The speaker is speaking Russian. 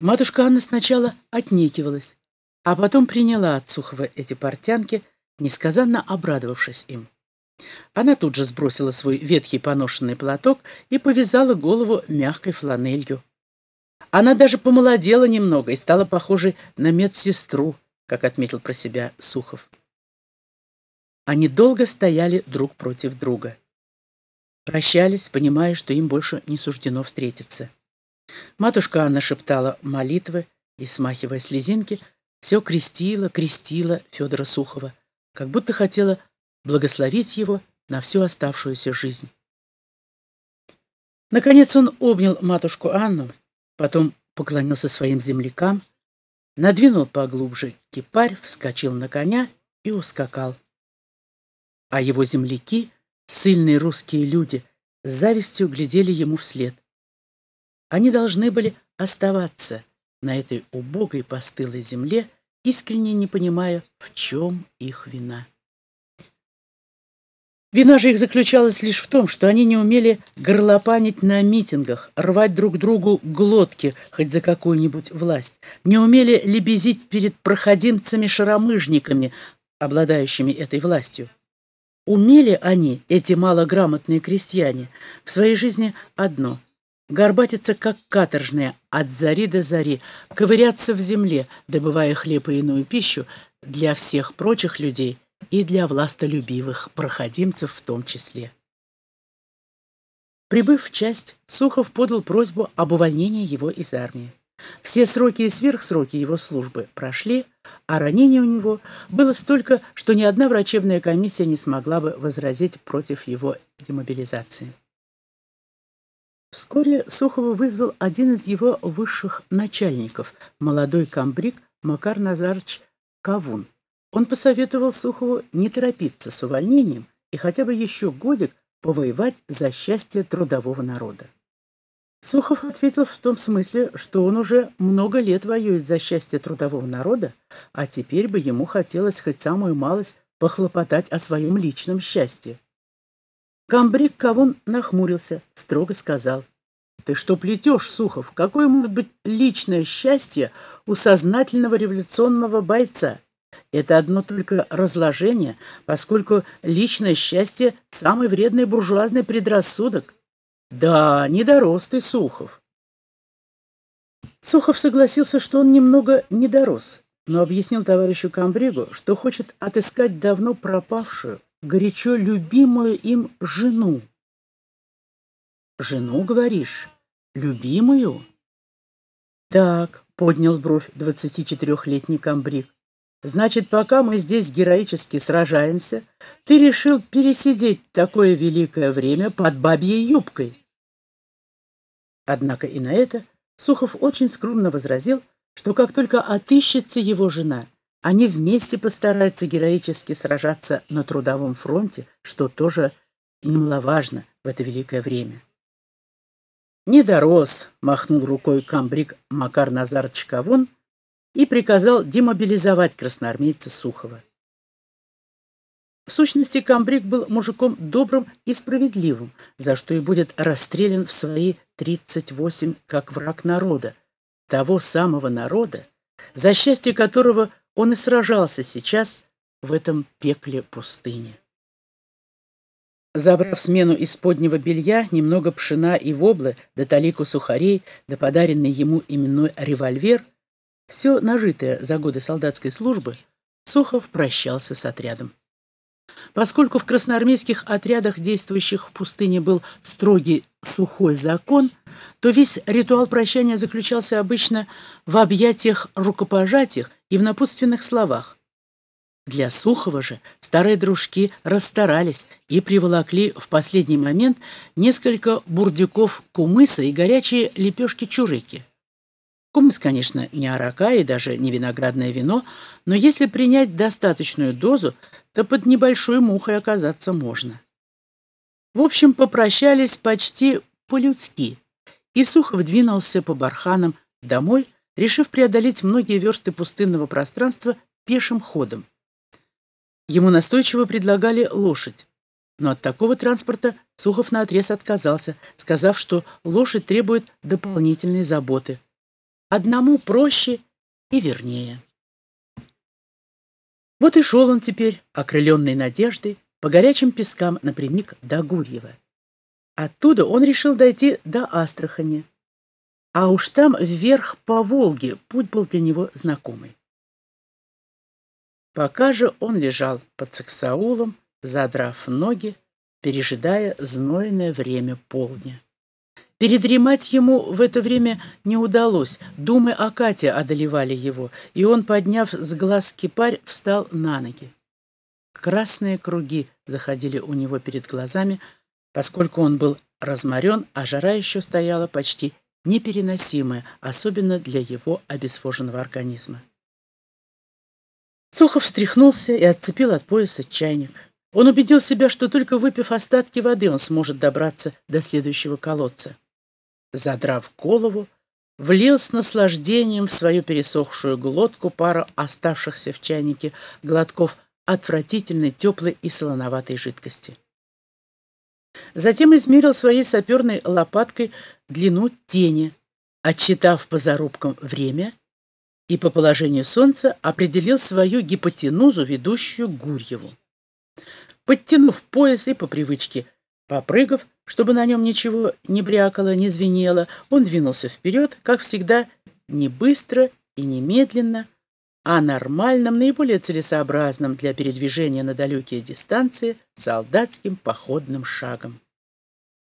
Матушка Анна сначала отнекивалась, а потом приняла от Сухова эти портянки, несказанно обрадовавшись им. Она тут же сбросила свой ветхий поношенный платок и повязала голову мягкой фланелью. Она даже помолодела немного и стала похожей на медсестру, как отметил про себя Сухов. Они долго стояли друг против друга. Прощались, понимая, что им больше не суждено встретиться. Матушка Анна шептала молитвы и, смахивая слезинки, все крестила, крестила Федора Сухова, как будто хотела благословить его на всю оставшуюся жизнь. Наконец он обнял матушку Анну, потом поклонился своим землякам, надвинул поглубже кипарь, вскочил на коня и ускакал. А его земляки, сильные русские люди, с завистью глядели ему вслед. Они должны были оставаться на этой убогой постылой земле, искренне не понимая, в чем их вина. Вина же их заключалась лишь в том, что они не умели горлопанить на митингах, рвать друг другу глотки хоть за какую-нибудь власть, не умели лебезить перед проходимцами-шаромыжниками, обладающими этой властью. Умели они, эти малограмотные крестьяне, в своей жизни одно — горбатиться как каторжные от зари до зари, ковыряться в земле, добывая хлеб и иную пищу для всех прочих людей и для властолюбивых проходимцев в том числе. Прибыв в часть, Сухов подал просьбу об увольнении его из армии. Все сроки и сверхсроки его службы прошли, а ранений у него было столько, что ни одна врачебная комиссия не смогла бы возразить против его демобилизации. Вскоре Сухова вызвал один из его высших начальников, молодой комбриг Макар Назарович Кавун. Он посоветовал Сухову не торопиться с увольнением и хотя бы еще годик повоевать за счастье трудового народа. Сухов ответил в том смысле, что он уже много лет воюет за счастье трудового народа, а теперь бы ему хотелось хоть самую малость похлопотать о своем личном счастье. Камбрик Кавун нахмурился, строго сказал. «Ты что плетешь, Сухов? Какое может быть личное счастье у сознательного революционного бойца? Это одно только разложение, поскольку личное счастье – самый вредный буржуазный предрассудок. Да, не дорос ты, Сухов. Сухов согласился, что он немного не дорос, но объяснил товарищу Камбригу, что хочет отыскать давно пропавшую, горячо любимую им жену. «Жену, говоришь? Любимую?» «Так», — поднял бровь двадцатичетырехлетний Камбриг, «значит, пока мы здесь героически сражаемся, ты решил пересидеть такое великое время под бабьей юбкой. Однако и на это Сухов очень скромно возразил, что как только отыщется его жена, они вместе постараются героически сражаться на трудовом фронте, что тоже немаловажно в это великое время. «Не дорос», — махнул рукой камбрик Макар Назарович Кавун и приказал демобилизовать красноармейца Сухова. В сущности, Камбрик был мужиком добрым и справедливым, за что и будет расстрелян в свои 38 как враг народа, того самого народа, за счастье которого он и сражался сейчас в этом пекле пустыни. Забрав смену из поднего белья, немного пшена и воблы, да талику сухарей, да подаренный ему именной револьвер, все нажитое за годы солдатской службы, Сухов прощался с отрядом. Поскольку в красноармейских отрядах, действующих в пустыне, был строгий сухой закон, то весь ритуал прощания заключался обычно в объятиях рукопожатиях и в напутственных словах. Для Сухова же старые дружки расстарались и приволокли в последний момент несколько бурдюков кумыса и горячие лепешки-чурыки. Кумыс, конечно, не арака и даже не виноградное вино, но если принять достаточную дозу, то под небольшой мухой оказаться можно. В общем, попрощались почти по-людски, и Сухов двинулся по барханам домой, решив преодолеть многие версты пустынного пространства пешим ходом. Ему настойчиво предлагали лошадь, но от такого транспорта Сухов наотрез отказался, сказав, что лошадь требует дополнительной заботы. одному проще и вернее. Вот и шел он теперь, окрыленный надеждой, по горячим пескам напрямик до Гурьева. Оттуда он решил дойти до Астрахани, а уж там вверх по Волге путь был для него знакомый. Пока же он лежал под Саксаулом, задрав ноги, пережидая знойное время полдня. Передремать ему в это время не удалось. Думы о Кате одолевали его, и он, подняв с глаз кипарь, встал на ноги. Красные круги заходили у него перед глазами, поскольку он был разморен, а жара еще стояла почти непереносимая, особенно для его обезвоженного организма. Сухов встряхнулся и отцепил от пояса чайник. Он убедил себя, что только выпив остатки воды, он сможет добраться до следующего колодца задрав голову, влил с наслаждением в свою пересохшую глотку пару оставшихся в чайнике глотков отвратительной теплой и солоноватой жидкости. Затем измерил своей саперной лопаткой длину тени, отсчитав по зарубкам время и по положению солнца определил свою гипотенузу, ведущую к Гурьеву. Подтянув пояс и по привычке попрыгав, чтобы на нем ничего не брякало, не звенело, он двинулся вперед, как всегда, не быстро и не медленно, а нормальным, наиболее целесообразным для передвижения на далекие дистанции солдатским походным шагом.